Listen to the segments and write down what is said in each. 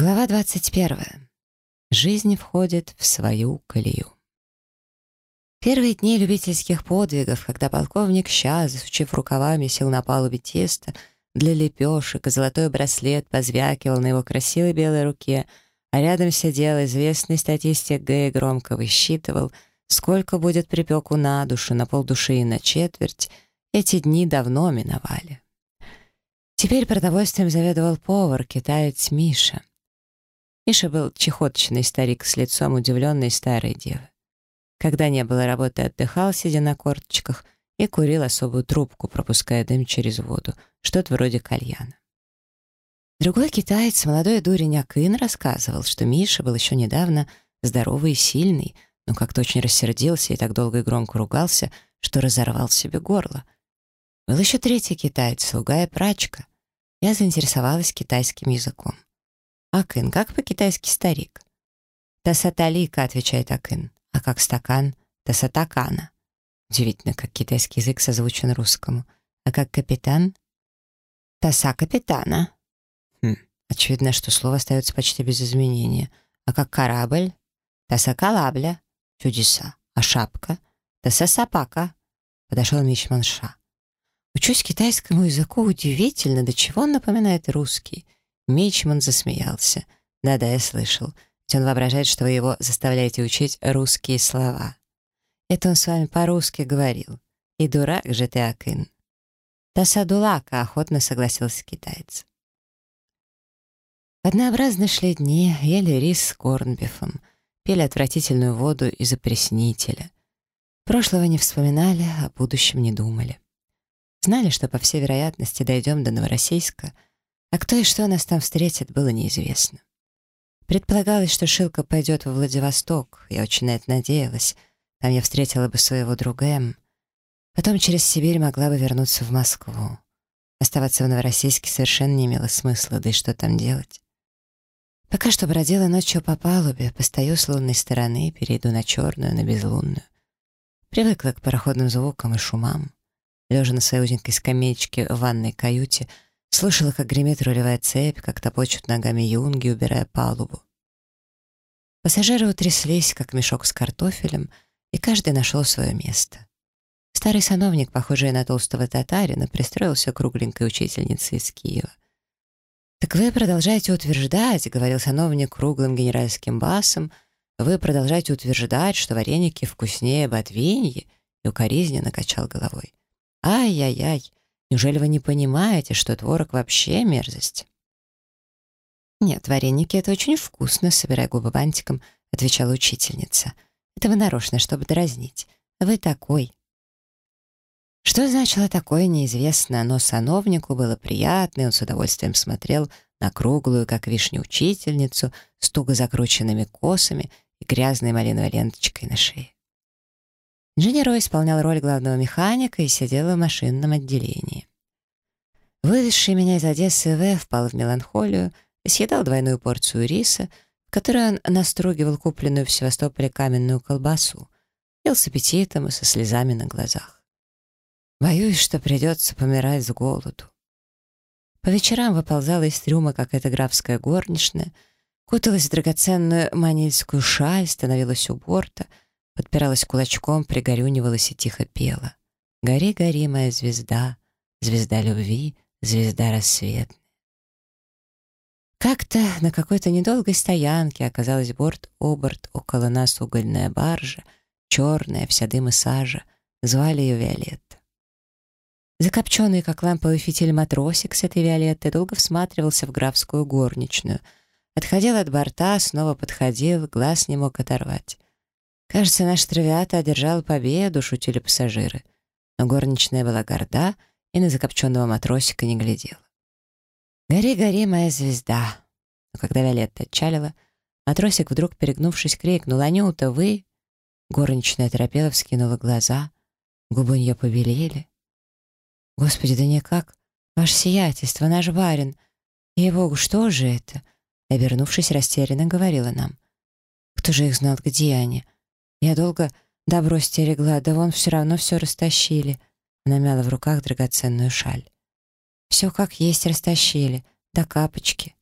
Глава 21. Жизнь входит в свою колею. Первые дни любительских подвигов, когда полковник Ща, засучив рукавами, сел на палубе теста для лепешек, и золотой браслет позвякивал на его красивой белой руке, а рядом сидел известный статистик Г. громко высчитывал, сколько будет припеку на душу, на полдуши и на четверть, эти дни давно миновали. Теперь продовольствием заведовал повар, китаец Миша. Миша был чехоточный старик с лицом удивленной старой девы. Когда не было работы, отдыхал, сидя на корточках, и курил особую трубку, пропуская дым через воду, что-то вроде кальяна. Другой китаец, молодой дурень Акын, рассказывал, что Миша был еще недавно здоровый и сильный, но как-то очень рассердился и так долго и громко ругался, что разорвал себе горло. Был еще третий китаец, слуга и прачка. Я заинтересовалась китайским языком. Акын, как по-китайски старик? Тасаталика, отвечает Акын. А как стакан? Тасатакана. Удивительно, как китайский язык созвучен русскому. А как капитан? Таса капитана. Хм, очевидно, что слово остается почти без изменения. А как корабль? Таса калабля. Чудеса. А шапка? Таса сапака. Подошел Мичманша. Учусь китайскому языку удивительно, до чего он напоминает русский. Мичман засмеялся. «Да-да, я слышал. Ведь он воображает, что вы его заставляете учить русские слова. Это он с вами по-русски говорил. И дурак же ты, Акын». «Тасадулака», — охотно согласился китаец. Однообразно шли дни, ели рис с корнбифом, пили отвратительную воду из опреснителя. Прошлого не вспоминали, о будущем не думали. Знали, что, по всей вероятности, дойдем до Новороссийска — а кто и что нас там встретит, было неизвестно. Предполагалось, что Шилка пойдет во Владивосток. Я очень на это надеялась. Там я встретила бы своего друга М. Потом через Сибирь могла бы вернуться в Москву. Оставаться в Новороссийске совершенно не имело смысла, да и что там делать. Пока что бродила ночью по палубе, постою с лунной стороны, перейду на черную, на безлунную. Привыкла к пароходным звукам и шумам. Лежа на своей узенькой скамеечке в ванной каюте — Слышала, как гремит рулевая цепь, как топочут ногами юнги, убирая палубу. Пассажиры утряслись, как мешок с картофелем, и каждый нашел свое место. Старый сановник, похожий на толстого татарина, пристроился кругленькой учительницей из Киева. «Так вы продолжаете утверждать, — говорил сановник круглым генеральским басом, — вы продолжаете утверждать, что вареники вкуснее ботвиньи?» и укоризненно качал головой. «Ай-яй-яй, Неужели вы не понимаете, что творог вообще мерзость?» «Нет, вареники — это очень вкусно», — собирая губы бантиком, отвечала учительница. «Это вы нарочно, чтобы дразнить. Вы такой». Что значило такое, неизвестно, но сановнику было приятно, и он с удовольствием смотрел на круглую, как вишня, учительницу с туго закрученными косами и грязной малиновой ленточкой на шее. Инженер исполнял роль главного механика и сидел в машинном отделении. Вывезший меня из Одессы В впал в меланхолию и съедал двойную порцию риса, в которой он настругивал купленную в Севастополе каменную колбасу, ел с аппетитом и со слезами на глазах. Боюсь, что придется помирать с голоду. По вечерам выползала из трюма какая-то графская горничная, куталась в драгоценную манильскую шаль, становилась у борта — подпиралась кулачком, пригорюнивалась и тихо пела. «Гори, гори, моя звезда, звезда любви, звезда рассветная». Как-то на какой-то недолгой стоянке оказалась борт-оборт около нас угольная баржа, черная, вся дым и сажа. Звали ее Виолетта. Закопченный, как ламповый фитиль матросик с этой Виолеттой долго всматривался в графскую горничную. Отходил от борта, снова подходил, глаз не мог оторвать. Кажется, наш травиата одержал победу, шутили пассажиры. Но горничная была горда и на закопченного матросика не глядела. «Гори, гори, моя звезда!» Но когда Виолетта отчалила, матросик, вдруг перегнувшись, крикнул «Анюта, вы?» Горничная торопела, вскинула глаза. Губы у нее побелели. «Господи, да никак! Ваше сиятельство, наш барин! Ей-богу, что же это?» Обернувшись, растерянно говорила нам. «Кто же их знал, где они?» Я долго добро стерегла, да вон все равно все растащили. Она мяла в руках драгоценную шаль. Все как есть растащили, до капочки.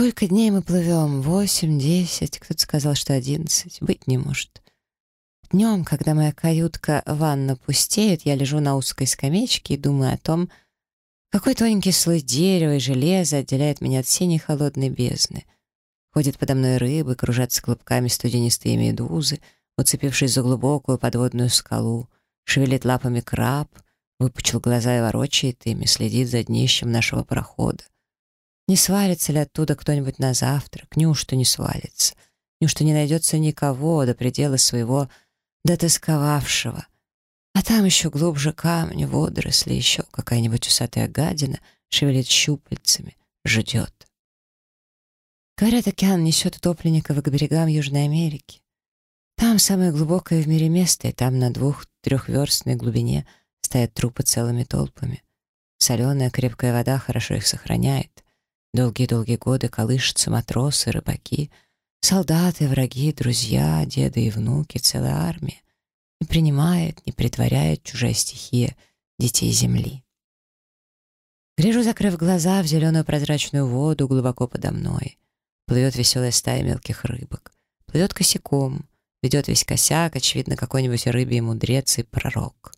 сколько дней мы плывем? Восемь, десять, кто-то сказал, что одиннадцать. Быть не может. Днем, когда моя каютка ванна пустеет, я лежу на узкой скамеечке и думаю о том, какой тоненький слой дерева и железа отделяет меня от синей холодной бездны. Ходят подо мной рыбы, кружатся клубками студенистые медузы, уцепившись за глубокую подводную скалу, шевелит лапами краб, выпучил глаза и ворочает ими, следит за днищем нашего прохода. Не свалится ли оттуда кто-нибудь на завтрак? Неужто не свалится? Неужто не найдется никого до предела своего дотосковавшего? А там еще глубже камни, водоросли, еще какая-нибудь усатая гадина шевелит щупальцами, ждет. Говорят, океан несет утопленников к берегам Южной Америки. Там самое глубокое в мире место, и там на двух-трехверстной глубине стоят трупы целыми толпами. Соленая крепкая вода хорошо их сохраняет. Долгие-долгие годы колышутся матросы, рыбаки, солдаты, враги, друзья, деды и внуки, целая армия. Не принимает, не притворяет чужая стихия детей земли. Гляжу, закрыв глаза, в зеленую прозрачную воду глубоко подо мной. Плывет веселая стая мелких рыбок. Плывет косяком, ведет весь косяк, очевидно, какой-нибудь рыбий мудрец и пророк.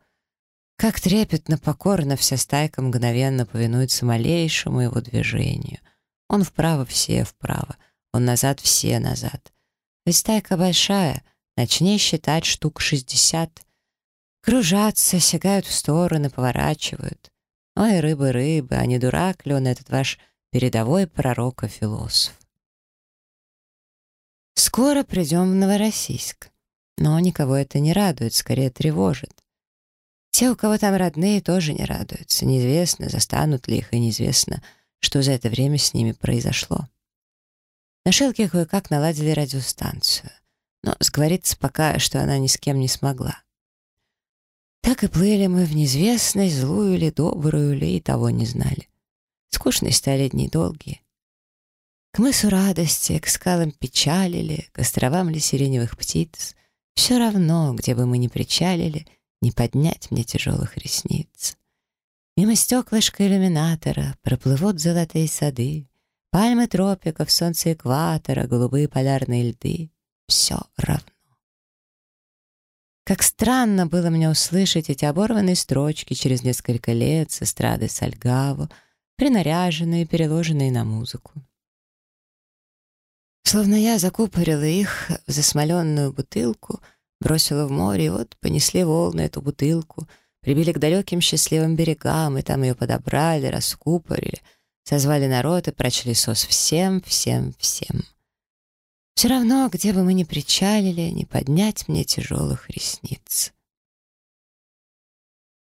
Как трепетно, покорно вся стайка мгновенно повинуется малейшему его движению. Он вправо, все вправо. Он назад, все назад. Ведь стайка большая, начни считать штук шестьдесят. Кружатся, сягают в стороны, поворачивают. Ой, рыбы, рыбы, а не дурак ли он, этот ваш передовой пророк и философ? Скоро придем в Новороссийск. Но никого это не радует, скорее тревожит. Те, у кого там родные, тоже не радуются. Неизвестно, застанут ли их, и неизвестно, что за это время с ними произошло. На Шелке кое-как наладили радиостанцию, но сговориться пока, что она ни с кем не смогла. Так и плыли мы в неизвестность, злую ли, добрую ли, и того не знали. Скучные стали дни долгие. К мысу радости, к скалам печали ли, к островам ли сиреневых птиц, все равно, где бы мы ни причалили — не поднять мне тяжелых ресниц. Мимо стеклышка иллюминатора проплывут золотые сады, пальмы тропиков, солнце экватора, голубые полярные льды. Все равно. Как странно было мне услышать эти оборванные строчки через несколько лет с эстрады Сальгаву, принаряженные, переложенные на музыку. Словно я закупорила их в засмоленную бутылку — Бросила в море, и вот понесли волны эту бутылку, прибили к далеким счастливым берегам, и там ее подобрали, раскупорили, созвали народ и прочли сос всем, всем, всем. Все равно, где бы мы ни причалили, не поднять мне тяжелых ресниц.